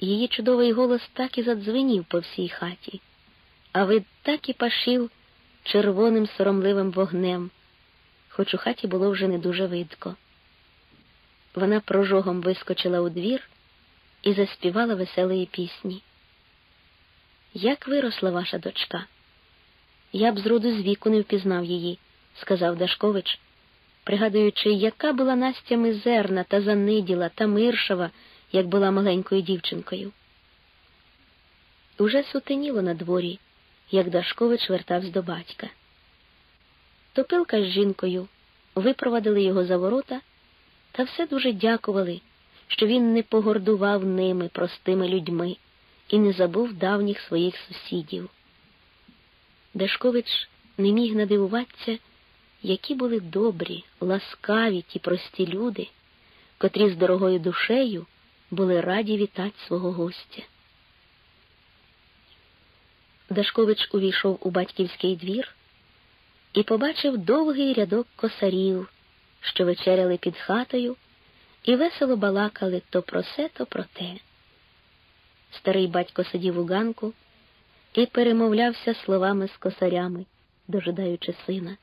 Її чудовий голос так і задзвенів по всій хаті, а вид так і пашив червоним соромливим вогнем, хоч у хаті було вже не дуже видко. Вона прожогом вискочила у двір і заспівала веселої пісні. Як виросла ваша дочка? Я б зроду з віку не впізнав її, сказав Дашкович, пригадуючи, яка була Настя мизерна та заниділа та миршава, як була маленькою дівчинкою. Уже сутеніло на дворі, як Дашкович вертався до батька. Топилка з жінкою випровадили його за ворота та все дуже дякували, що він не погордував ними простими людьми і не забув давніх своїх сусідів. Дашкович не міг надивуватися, які були добрі, ласкаві ті прості люди, котрі з дорогою душею були раді вітати свого гостя. Дашкович увійшов у батьківський двір і побачив довгий рядок косарів, що вечеряли під хатою, і весело балакали то про се, то про те. Старий батько сидів у ганку і перемовлявся словами з косарями, дожидаючи сина.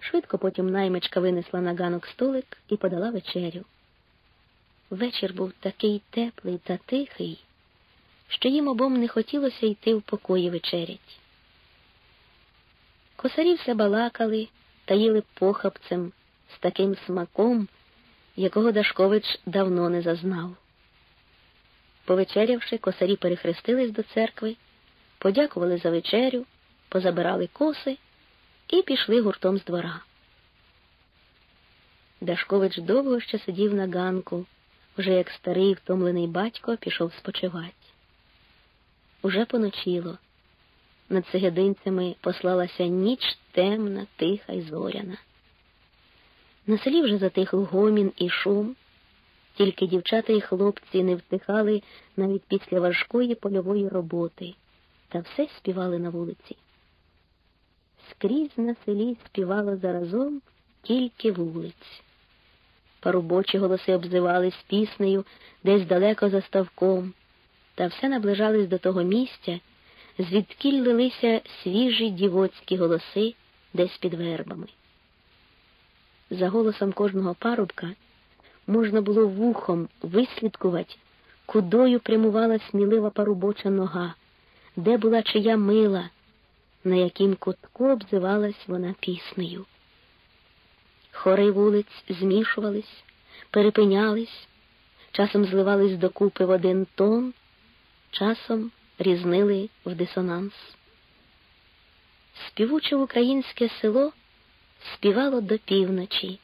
Швидко потім наймичка винесла на ганок столик і подала вечерю. Вечір був такий теплий та тихий, що їм обом не хотілося йти в покої вечерять. Косарі все балакали та їли похапцем з таким смаком, якого Дашкович давно не зазнав. Повечерявши, косарі перехрестились до церкви, подякували за вечерю, позабирали коси і пішли гуртом з двора. Дашкович довго ще сидів на ганку, вже як старий втомлений батько пішов спочивати. Уже поночіло. Над Сегединцями послалася ніч темна, тиха й зоряна. На селі вже затихло гомін і шум, тільки дівчата і хлопці не втихали навіть після важкої польової роботи, та все співали на вулиці. Скрізь на селі співало заразом тільки вулиць. Парубочі голоси обзивались піснею десь далеко за ставком, та все наближались до того місця, звідкіль лилися свіжі дівоцькі голоси десь під вербами. За голосом кожного парубка можна було вухом вислідкувати, кудою прямувала смілива парубоча нога, де була чия мила, на яким кутку обзивалась вона піснею. Хори вулиць змішувались, перепинялись, часом зливались докупи в один тон, часом різнили в дисонанс. Співуче українське село співало до півночі,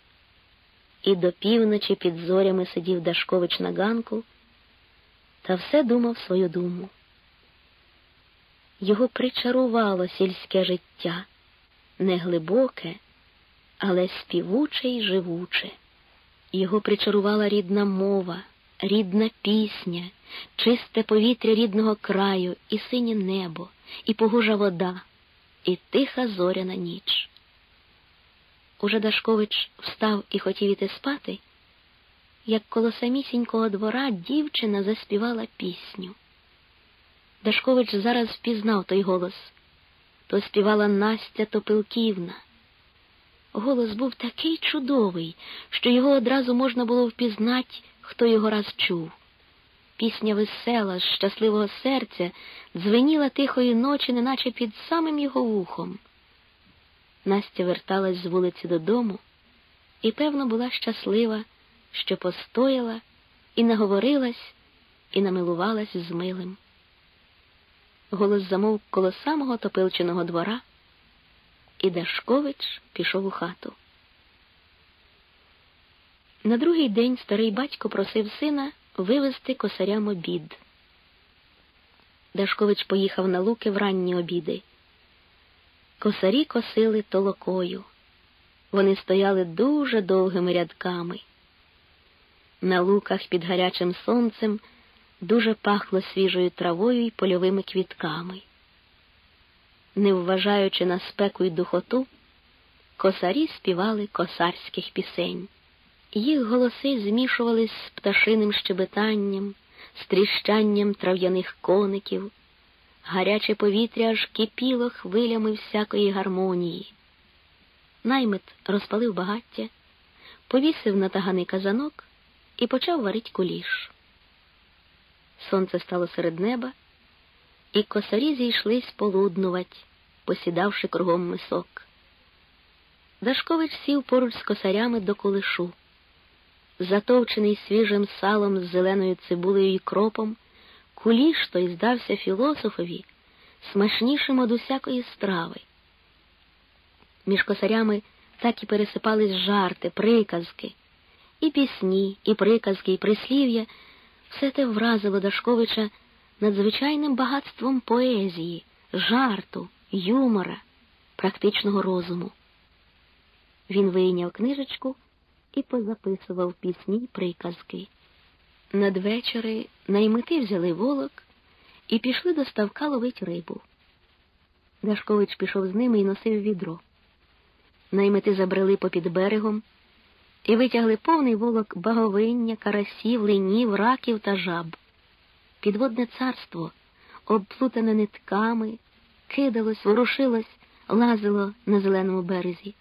і до півночі під зорями сидів Дашкович на ганку та все думав свою думу. Його причарувало сільське життя, не глибоке, але співуче й живуче. Його причарувала рідна мова, рідна пісня, чисте повітря рідного краю, і синє небо, і погожа вода, і тиха зоряна ніч. Уже Дашкович встав і хотів іти спати, як коло самісінького двора дівчина заспівала пісню. Дашкович зараз впізнав той голос. То співала Настя Топилківна. Голос був такий чудовий, що його одразу можна було впізнати, хто його раз чув. Пісня весела, з щасливого серця, дзвеніла тихої ночі, неначе під самим його вухом. Настя верталась з вулиці додому і, певно, була щаслива, що постояла і наговорилась, і намилувалась з милим. Голос замовк коло самого топилчиного двора, і Дашкович пішов у хату. На другий день старий батько просив сина вивезти косарям обід. Дашкович поїхав на луки в ранні обіди. Косарі косили толокою. Вони стояли дуже довгими рядками. На луках під гарячим сонцем дуже пахло свіжою травою і польовими квітками. Не вважаючи на спеку й духоту, косарі співали косарських пісень. Їх голоси змішувались з пташиним щебетанням, з тріщанням трав'яних коників, гаряче повітря аж кипіло хвилями всякої гармонії. Наймит розпалив багаття, повісив на таганий казанок і почав варить куліш. Сонце стало серед неба, і косарі зійшлись полуднувать, посідавши кругом мисок. Дашкович сів поруч з косарями до кулишу. Затовчений свіжим салом з зеленою цибулею і кропом, куліш той здався філософові смачнішим од усякої страви. Між косарями так і пересипались жарти, приказки, і пісні, і приказки, і прислів'я. Все те вразило Дашковича надзвичайним багатством поезії, жарту, юмора, практичного розуму. Він вийняв книжечку і позаписував пісні й приказки. Надвечори наймити взяли волок і пішли до ставка ловить рибу. Дашкович пішов з ними і носив відро. Наймити забрели попід берегом і витягли повний волок баговиння, карасів, линів, раків та жаб. Підводне царство, обплутане нитками, кидалось, ворушилось, лазило на зеленому березі.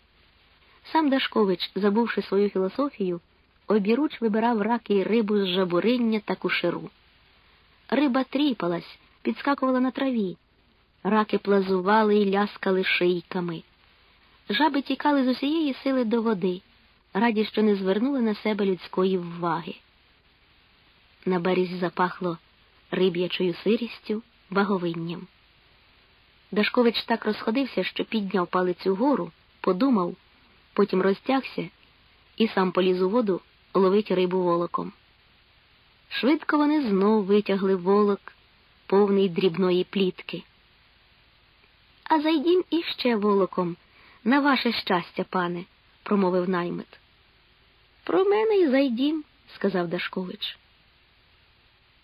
Сам Дашкович, забувши свою філософію, обіруч вибирав раки й рибу з жабуриння та кушеру. Риба тріпалась, підскакувала на траві, раки плазували і ляскали шийками. Жаби тікали з усієї сили до води, раді, що не звернули на себе людської вваги. На березі запахло риб'ячою сирістю, баговинням. Дашкович так розходився, що підняв палець угору, подумав потім розтягся і сам поліз у воду ловить рибу волоком. Швидко вони знов витягли волок, повний дрібної плітки. А зайдім іще волоком, на ваше щастя, пане, промовив наймит. Про мене й зайдім, сказав Дашкович.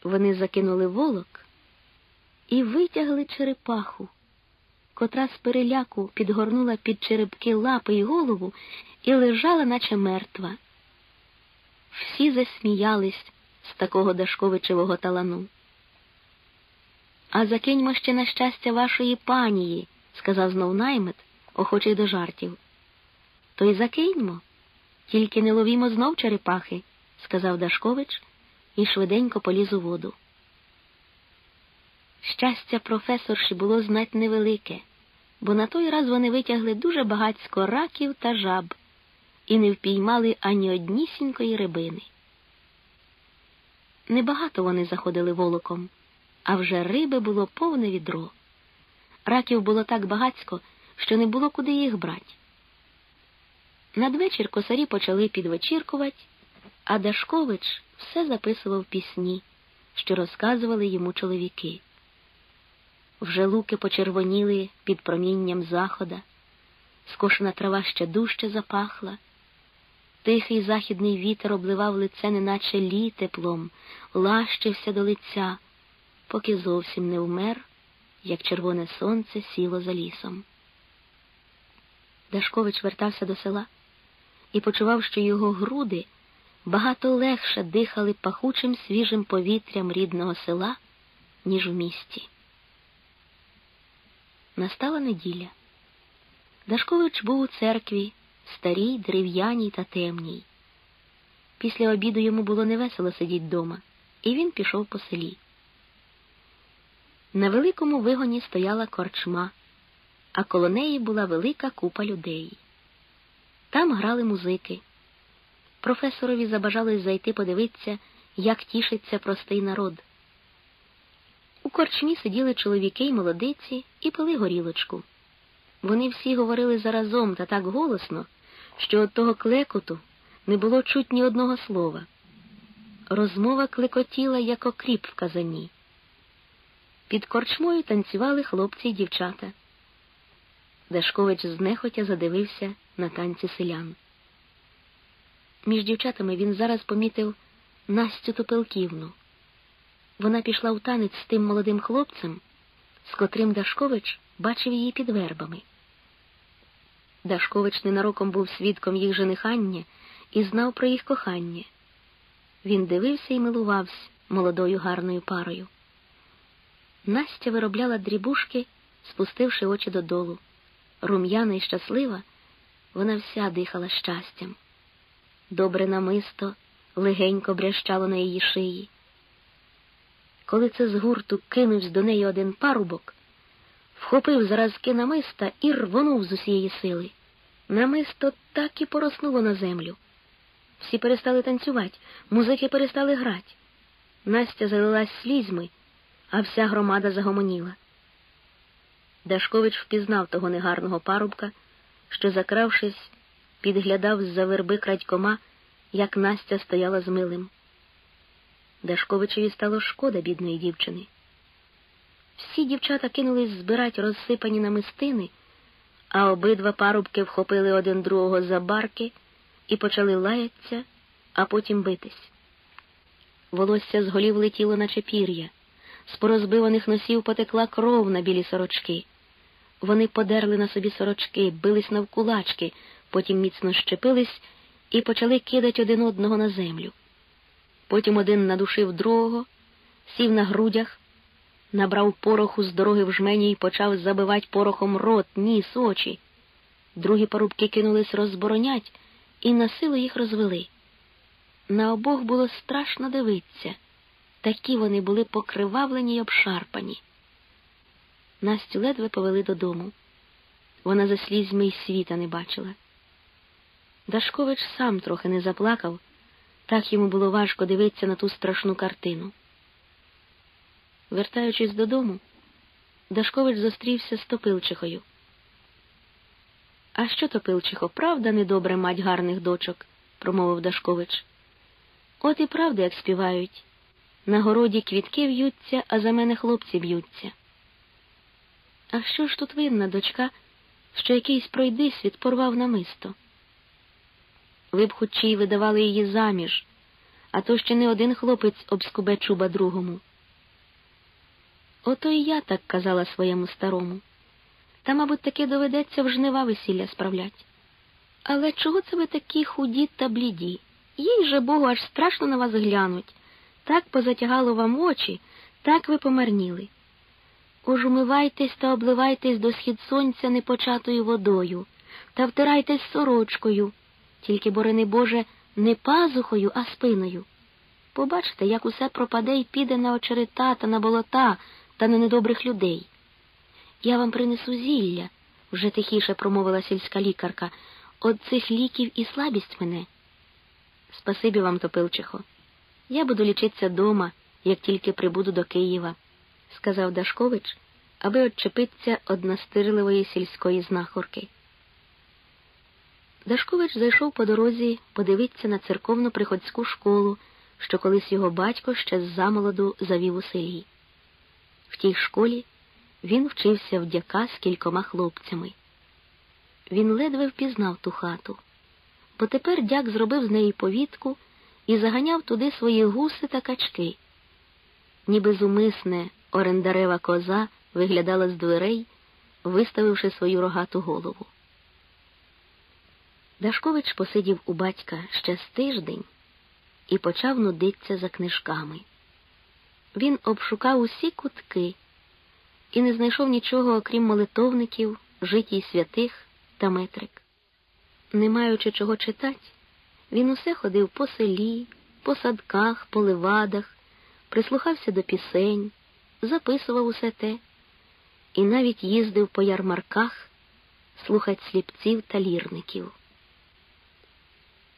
Вони закинули волок і витягли черепаху котра з переляку підгорнула під черепки лапи й голову і лежала, наче мертва. Всі засміялись з такого Дашковичевого талану. А закиньмо ще на щастя вашої панії, сказав знов наймит, охочий до жартів. То й закиньмо, тільки не ловімо знов черепахи, сказав Дашкович і швиденько поліз у воду. Щастя професорші було знать невелике, бо на той раз вони витягли дуже багатько раків та жаб і не впіймали ані однісінької рибини. Небагато вони заходили волоком, а вже риби було повне відро. Раків було так багацько, що не було куди їх брати. Надвечір косарі почали підвечіркувати, а Дашкович все записував пісні, що розказували йому чоловіки. Вже луки почервоніли під промінням захода, скошена трава ще дужче запахла. Тихий західний вітер обливав лице, неначе лі теплом, лащився до лиця, поки зовсім не вмер, як червоне сонце сіло за лісом. Дашкович вертався до села і почував, що його груди багато легше дихали пахучим свіжим повітрям рідного села, ніж у місті. Настала неділя. Дашкович був у церкві, старій, дерев'яній та темній. Після обіду йому було невесело сидіти вдома, і він пішов по селі. На великому вигоні стояла корчма, а коло неї була велика купа людей. Там грали музики. Професорові забажалось зайти подивитися, як тішиться простий народ. У корчмі сиділи чоловіки й молодиці і пили горілочку. Вони всі говорили заразом та так голосно, що від того клекоту не було чуть ні одного слова. Розмова клекотіла, як окріп в казані. Під корчмою танцювали хлопці й дівчата. Дашкович знехотя задивився на танці селян. Між дівчатами він зараз помітив Настю Топилківну. Вона пішла в танець з тим молодим хлопцем, з котрим Дашкович бачив її під вербами. Дашкович ненароком був свідком їх женихання і знав про їх кохання. Він дивився і милувався, молодою гарною парою. Настя виробляла дрібушки, спустивши очі додолу. Рум'яна і щаслива, вона вся дихала щастям. Добре намисто легенько брящало на її шиї. Коли це з гурту кинувся до неї один парубок, вхопив заразки намиста і рвонув з усієї сили. Намисто так і пороснуло на землю. Всі перестали танцювати, музики перестали грати. Настя залилась слізьми, а вся громада загомоніла. Дашкович впізнав того негарного парубка, що, закравшись, підглядав з-за верби крадькома, як Настя стояла з милим. Дашковичеві стало шкода бідної дівчини. Всі дівчата кинулись збирати розсипані намистини, а обидва парубки вхопили один другого за барки і почали лаятися, а потім битись. Волосся з голів летіло, наче пір'я, з порозбиваних носів потекла кров на білі сорочки. Вони подерли на собі сорочки, бились навкулачки, потім міцно щепились і почали кидати один одного на землю. Потім один надушив другого, сів на грудях, набрав пороху з дороги в жмені і почав забивати порохом рот, ніс, очі. Другі парубки кинулись розборонять і на силу їх розвели. На обох було страшно дивитися. Такі вони були покривавлені й обшарпані. Настю ледве повели додому. Вона за слізьми й світа не бачила. Дашкович сам трохи не заплакав, так йому було важко дивитися на ту страшну картину. Вертаючись додому, Дашкович зустрівся з Топилчихою. А що, Топилчихо, правда, недобре мать гарних дочок, промовив Дашкович. От і правда, як співають. На городі квітки в'ються, а за мене хлопці б'ються. А що ж тут винна, дочка, що якийсь пройдисвіт порвав намисто? Ви б хоч й видавали її заміж, а то ще не один хлопець обскубе чуба другому. Ото і я так казала своєму старому. Та, мабуть, таки доведеться в жнива весілля справлять. Але чого це ви такі худі та бліді? Їй же Богу, аж страшно на вас глянуть. Так позатягало вам очі, так ви помарніли. Уж умивайтесь та обливайтесь до схід сонця непочатою водою, та втирайтесь сорочкою, тільки, борони Боже, не пазухою, а спиною. Побачите, як усе пропаде і піде на очерета та на болота та на недобрих людей. Я вам принесу зілля, вже тихіше промовила сільська лікарка. От цих ліків і слабість мене. Спасибі вам, Топилчихо. Я буду лічитися дома, як тільки прибуду до Києва, сказав Дашкович, аби отчепитися од настирливої сільської знахорки. Дашкович зайшов по дорозі подивитися на церковну приходську школу, що колись його батько ще з замолоду завів у селі. В тій школі він вчився вдяка з кількома хлопцями. Він ледве впізнав ту хату, бо тепер дяк зробив з неї повітку і заганяв туди свої гуси та качки. Ніби зумисне орендарева коза виглядала з дверей, виставивши свою рогату голову. Дашкович посидів у батька ще з тиждень і почав нудитися за книжками. Він обшукав усі кутки і не знайшов нічого, окрім молитовників, житій святих та метрик. Не маючи чого читати, він усе ходив по селі, по садках, по левадах, прислухався до пісень, записував усе те і навіть їздив по ярмарках слухать сліпців та лірників.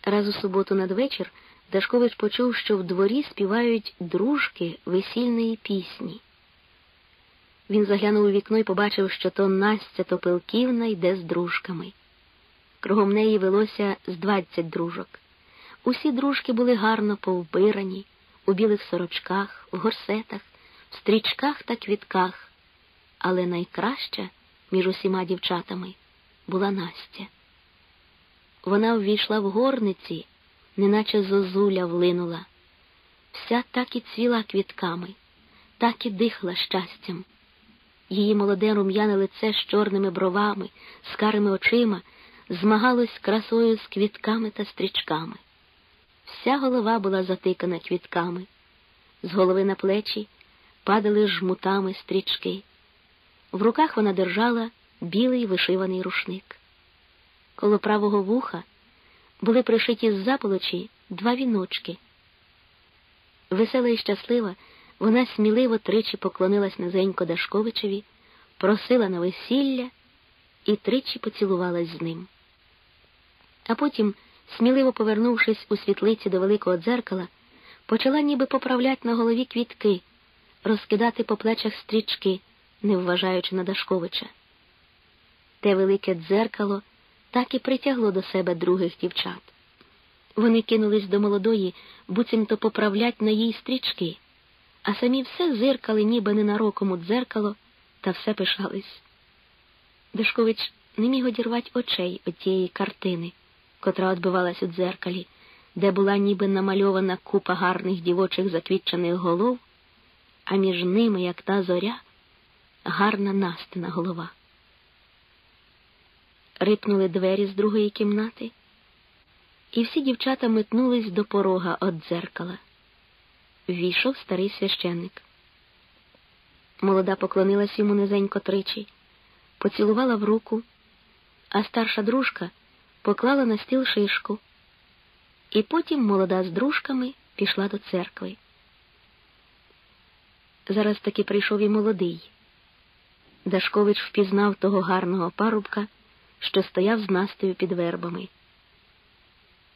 Раз у суботу надвечір Дашкович почув, що в дворі співають дружки весільної пісні. Він заглянув у вікно і побачив, що то Настя Топилківна йде з дружками. Кругом неї велося з двадцять дружок. Усі дружки були гарно повбирані, у білих сорочках, в горсетах, в стрічках та квітках, але найкраща між усіма дівчатами була Настя. Вона ввійшла в горниці, неначе зозуля влинула. Вся так і цвіла квітками, так і дихла щастям. Її молоде рум'яне лице з чорними бровами, з карими очима змагалось красою з квітками та стрічками. Вся голова була затикана квітками, з голови на плечі падали жмутами стрічки. В руках вона держала білий вишиваний рушник. Коло правого вуха були пришиті з заполочі два віночки. Весела і щаслива, вона сміливо тричі поклонилась низенько Дашковичеві, просила на весілля і тричі поцілувалась з ним. А потім, сміливо повернувшись у світлиці до великого дзеркала, почала ніби поправляти на голові квітки, розкидати по плечах стрічки, не вважаючи на Дашковича. Те велике дзеркало так і притягло до себе других дівчат. Вони кинулись до молодої, буцімто поправлять на їй стрічки, а самі все зиркали, ніби ненароком у дзеркало, та все пишались. Дашкович не міг одірвати очей від тієї картини, котра відбивалась у дзеркалі, де була ніби намальована купа гарних дівочих заквітчених голов, а між ними, як та зоря, гарна настина голова. Рипнули двері з другої кімнати, і всі дівчата метнулись до порога від дзеркала. Ввійшов старий священник. Молода поклонилась йому низенько тричі, поцілувала в руку, а старша дружка поклала на стіл шишку, і потім молода з дружками пішла до церкви. Зараз таки прийшов і молодий. Дашкович впізнав того гарного парубка, що стояв з Настею під вербами.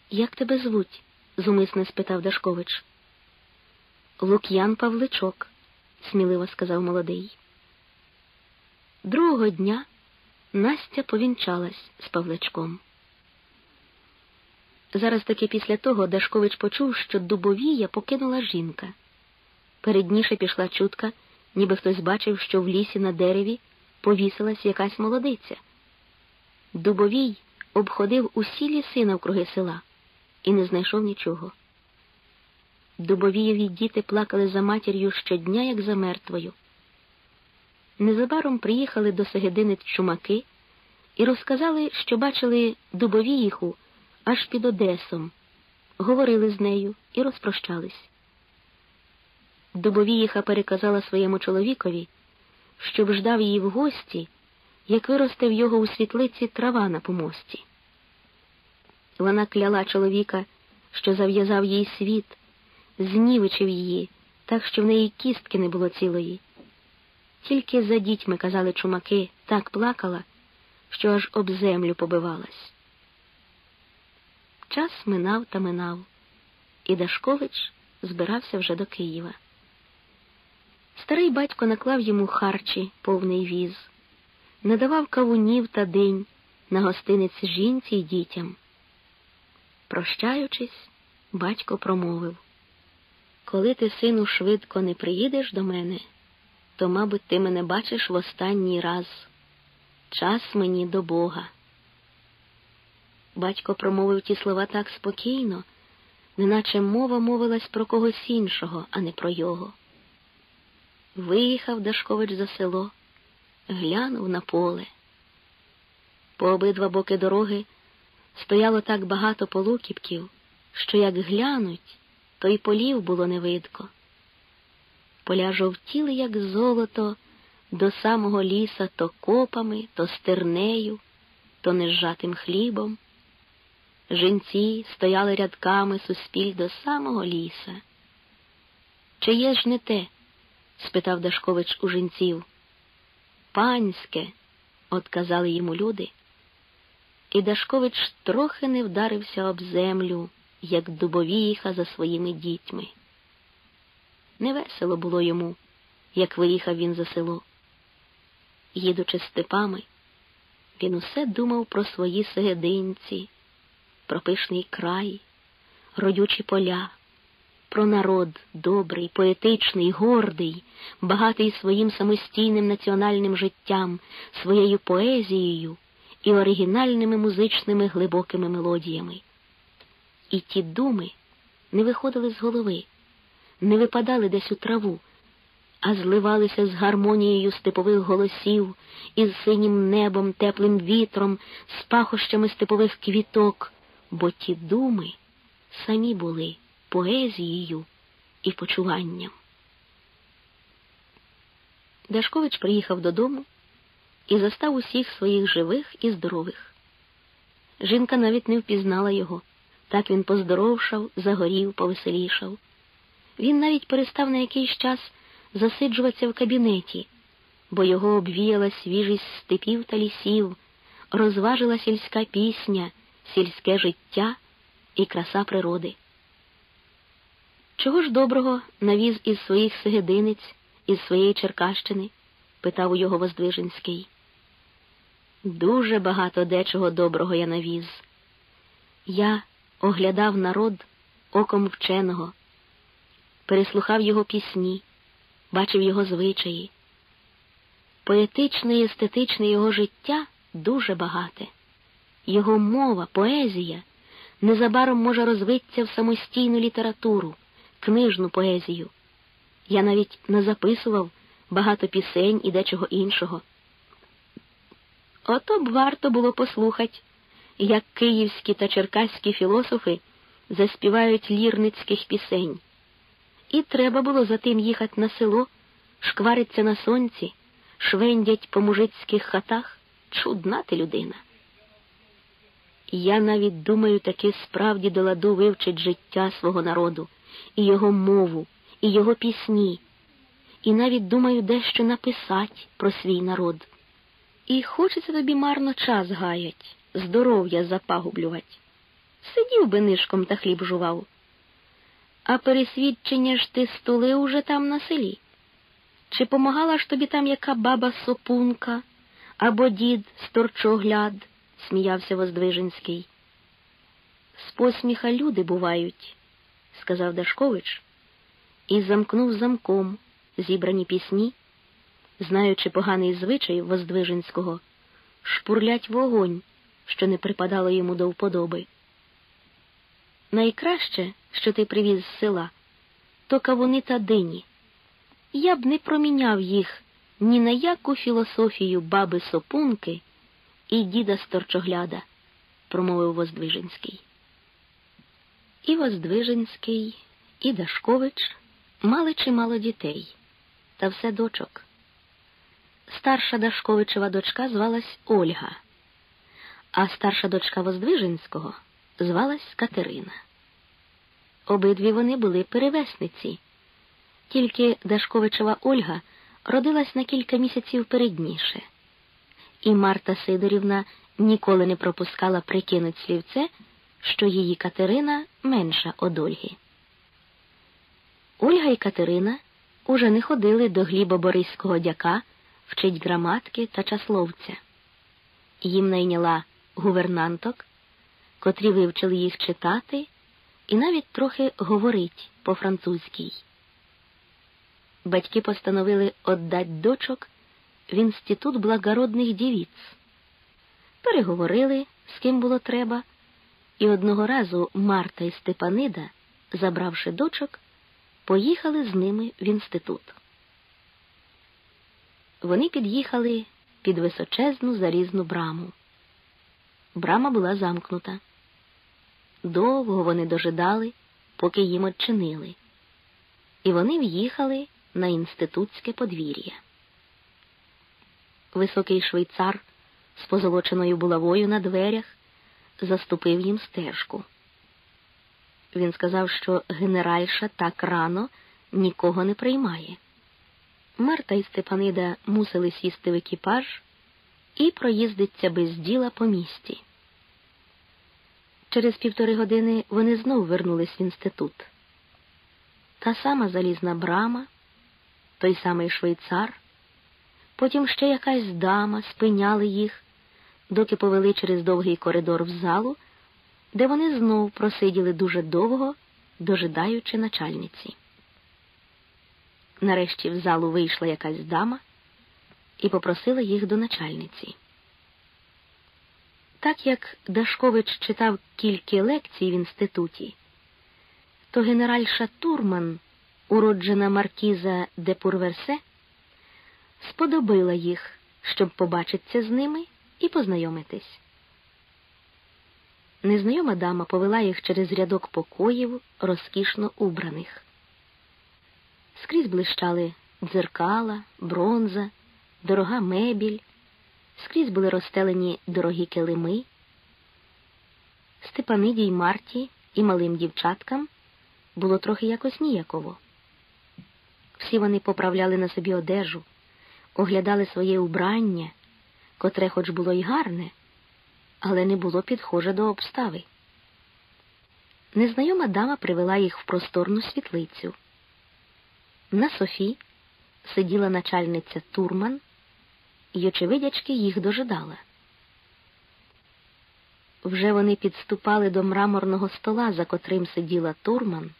Як тебе звуть? зумисне спитав Дашкович. Лук'ян Павличок, сміливо сказав молодий. Другого дня Настя повінчалась з Павличком. Зараз таки після того Дашкович почув, що дубовія покинула жінка. Передніше пішла чутка, ніби хтось бачив, що в лісі на дереві повісилась якась молодиця. Дубовій обходив усі ліси навкруги села і не знайшов нічого. Дубовієві діти плакали за матір'ю щодня, як за мертвою. Незабаром приїхали до Сегединець чумаки і розказали, що бачили дубовіїху аж під Одесом, говорили з нею і розпрощались. Дубовіїха переказала своєму чоловікові, щоб ждав її в гості, як виросте в його у світлиці трава на помості. Вона кляла чоловіка, що зав'язав їй світ, знівичив її, так що в неї кістки не було цілої. Тільки за дітьми, казали чумаки, так плакала, що аж об землю побивалась. Час минав та минав, і Дашкович збирався вже до Києва. Старий батько наклав йому харчі, повний віз, надавав кавунів та день на гостиниці жінці й дітям. Прощаючись, батько промовив Коли ти, сину, швидко не приїдеш до мене, то, мабуть, ти мене бачиш в останній раз. Час мені до Бога. Батько промовив ті слова так спокійно, неначе мова мовилась про когось іншого, а не про його. Виїхав Дашкович за село, глянув на поле. По обидва боки дороги стояло так багато полукіпків, що як глянуть, то й полів було не видко. Поля жовтіли, як золото, до самого ліса то копами, то стернею, то нежатим хлібом. Жінці стояли рядками суспіль до самого ліса. Чи є ж не те? спитав Дашкович у жінців. Панське, отказали йому люди і Дашкович трохи не вдарився об землю, як дубовіха за своїми дітьми. Невесело було йому, як виїхав він за село. Їдучи степами, він усе думав про свої сегединці, про пишний край, родючі поля, про народ добрий, поетичний, гордий, багатий своїм самостійним національним життям, своєю поезією і оригінальними музичними глибокими мелодіями. І ті думи не виходили з голови, не випадали десь у траву, а зливалися з гармонією степових голосів, із синім небом, теплим вітром, з пахощами степових квіток, бо ті думи самі були поезією і почуванням. Дашкович приїхав додому і застав усіх своїх живих і здорових. Жінка навіть не впізнала його. Так він поздоровшав, загорів, повеселішав. Він навіть перестав на якийсь час засиджуватися в кабінеті, бо його обвіяла свіжість степів та лісів, розважила сільська пісня, сільське життя і краса природи. Чого ж доброго навіз із своїх Сегединець, із своєї Черкащини? питав у його Воздвиженський. Дуже багато дечого доброго я навіз. Я оглядав народ оком вченого, переслухав його пісні, бачив його звичаї. Поетичне і естетичне його життя дуже багате. Його мова, поезія незабаром може розвитися в самостійну літературу, книжну поезію. Я навіть не записував багато пісень і дечого іншого. Ото б варто було послухати, як київські та черкаські філософи заспівають лірницьких пісень. І треба було за тим їхати на село, шквариться на сонці, швендять по мужицьких хатах. Чудна ти людина. Я навіть думаю, таки справді до ладу вивчить життя свого народу, і його мову, і його пісні, і навіть думаю дещо написати про свій народ. І хочеться тобі марно час гаять, здоров'я запагублювать. Сидів би нишком та хліб жував. А пересвідчення ж ти столи уже там на селі. Чи помагала ж тобі там яка баба сопунка або дід сторчогляд? сміявся Воздвиженський. З посміха люди бувають, сказав Дашкович, і замкнув замком зібрані пісні знаючи поганий звичай Воздвиженського, шпурлять вогонь, що не припадало йому до вподоби. Найкраще, що ти привіз з села, то кавуни та дині. Я б не проміняв їх ні на яку філософію баби сопунки і діда Сторчогляда, промовив Воздвиженський. І Воздвиженський, і Дашкович мали чимало дітей, та все дочок. Старша Дашковичева дочка звалась Ольга, а старша дочка Воздвиженського звалась Катерина. Обидві вони були перевесниці, тільки Дашковичева Ольга родилась на кілька місяців передніше, і Марта Сидорівна ніколи не пропускала прикинуть слівце, що її Катерина менша од Ольги. Ольга і Катерина уже не ходили до Глібо-Бориського дяка вчить граматки та часловця. Їм найняла гувернанток, котрі вивчили їх читати і навіть трохи говорить по-французькій. Батьки постановили отдать дочок в інститут благородних дівіць. Переговорили, з ким було треба, і одного разу Марта і Степанида, забравши дочок, поїхали з ними в інститут вони під'їхали під височезну залізну браму. Брама була замкнута. Довго вони дожидали, поки їм odчинили, і вони в'їхали на інститутське подвір'я. Високий швейцар з позолоченою булавою на дверях заступив їм стежку. Він сказав, що генеральша так рано нікого не приймає. Марта і Степанида мусили сісти в екіпаж і проїздиться без діла по місті. Через півтори години вони знов вернулись в інститут. Та сама залізна брама, той самий швейцар, потім ще якась дама спиняли їх, доки повели через довгий коридор в залу, де вони знов просиділи дуже довго, дожидаючи начальниці. Нарешті в залу вийшла якась дама і попросила їх до начальниці. Так як Дашкович читав кілька лекцій в інституті, то генеральша Турман, уроджена маркіза де Пурверсе, сподобила їх, щоб побачитися з ними і познайомитись. Незнайома дама повела їх через рядок покоїв, розкішно убраних. Скрізь блищали дзеркала, бронза, дорога мебіль, скрізь були розстелені дорогі килими. Степаниді й Марті і малим дівчаткам було трохи якось ніяково. Всі вони поправляли на собі одежу, оглядали своє убрання, котре хоч було й гарне, але не було підхоже до обстави. Незнайома дама привела їх в просторну світлицю. На Софі сиділа начальниця Турман і, очевидячки, їх дожидала. Вже вони підступали до мраморного стола, за котрим сиділа Турман,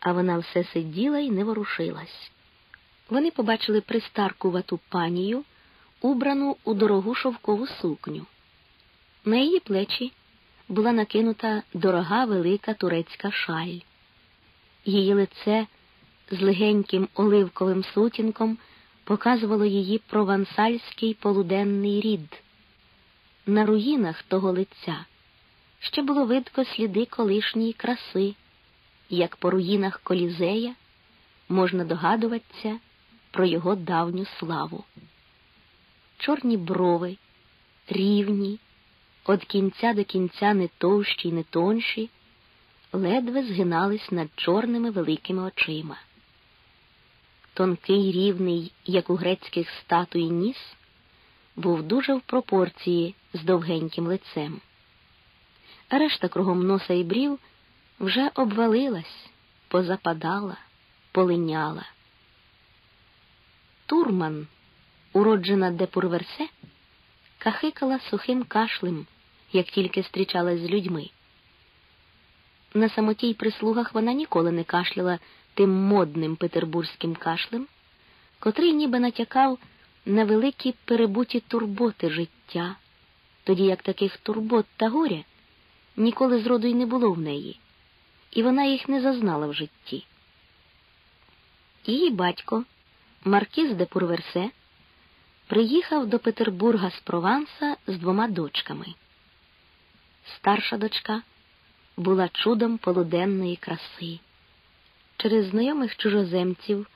а вона все сиділа і не ворушилась. Вони побачили пристаркувату панію, убрану у дорогу шовкову сукню. На її плечі була накинута дорога велика турецька шаль. Її лице з легеньким оливковим сутінком показувало її провансальський полуденний рід. На руїнах того лиця ще було видко сліди колишньої краси, як по руїнах колізея можна догадуватися про його давню славу. Чорні брови, рівні, від кінця до кінця не товщі й не тонші, ледве згинались над чорними великими очима. Тонкий рівний, як у грецьких статуй ніс, був дуже в пропорції з довгеньким лицем. Решта кругом носа і брів вже обвалилась, позападала, полиняла. Турман, уроджена де Пурверсе, кахикала сухим кашлем, як тільки зустрічалась з людьми. На самотій прислугах вона ніколи не кашляла тим модним петербурзьким кашлем, котрий ніби натякав на великі перебуті турботи життя, тоді як таких турбот та горя ніколи зроду й не було в неї, і вона їх не зазнала в житті. Її батько, Маркіз де Пурверсе, приїхав до Петербурга з Прованса з двома дочками. Старша дочка була чудом полуденної краси. Через знайомих чужоземців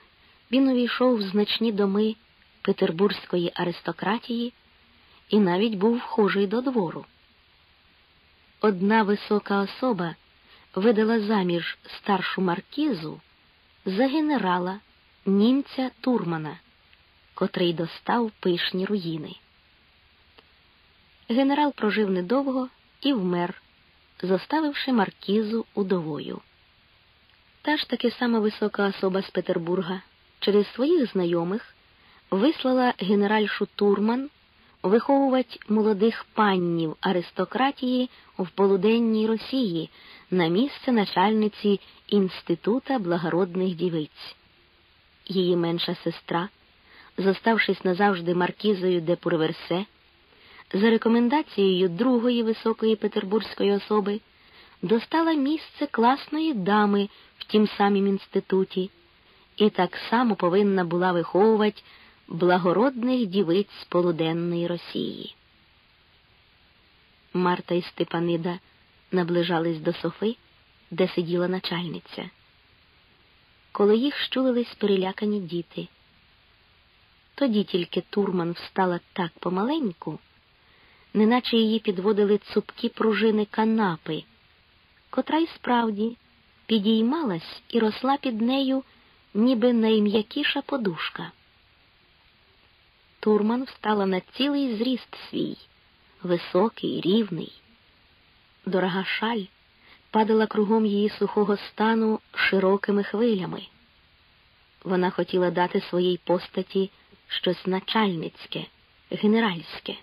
він увійшов в значні доми петербурзької аристократії і навіть був вхожий до двору. Одна висока особа видала заміж старшу маркізу за генерала німця Турмана, котрий достав пишні руїни. Генерал прожив недовго і вмер, зоставивши маркізу удовою. Та ж таки сама висока особа з Петербурга через своїх знайомих вислала генеральшу Турман виховувати молодих паннів аристократії в полуденній Росії на місце начальниці Інститута благородних дівиць. Її менша сестра, зоставшись назавжди маркізою де Пурверсе, за рекомендацією другої високої петербурзької особи достала місце класної дами в тім самім інституті і так само повинна була виховувати благородних дівиць з полуденної Росії. Марта і Степанида наближались до софи, де сиділа начальниця. Коло їх щулились перелякані діти. Тоді тільки Турман встала так помаленьку, неначе її підводили цупкі пружини канапи, котра й справді підіймалась і росла під нею, ніби найм'якіша подушка. Турман встала на цілий зріст свій, високий, рівний. Дорога шаль падала кругом її сухого стану широкими хвилями. Вона хотіла дати своїй постаті щось начальницьке, генеральське.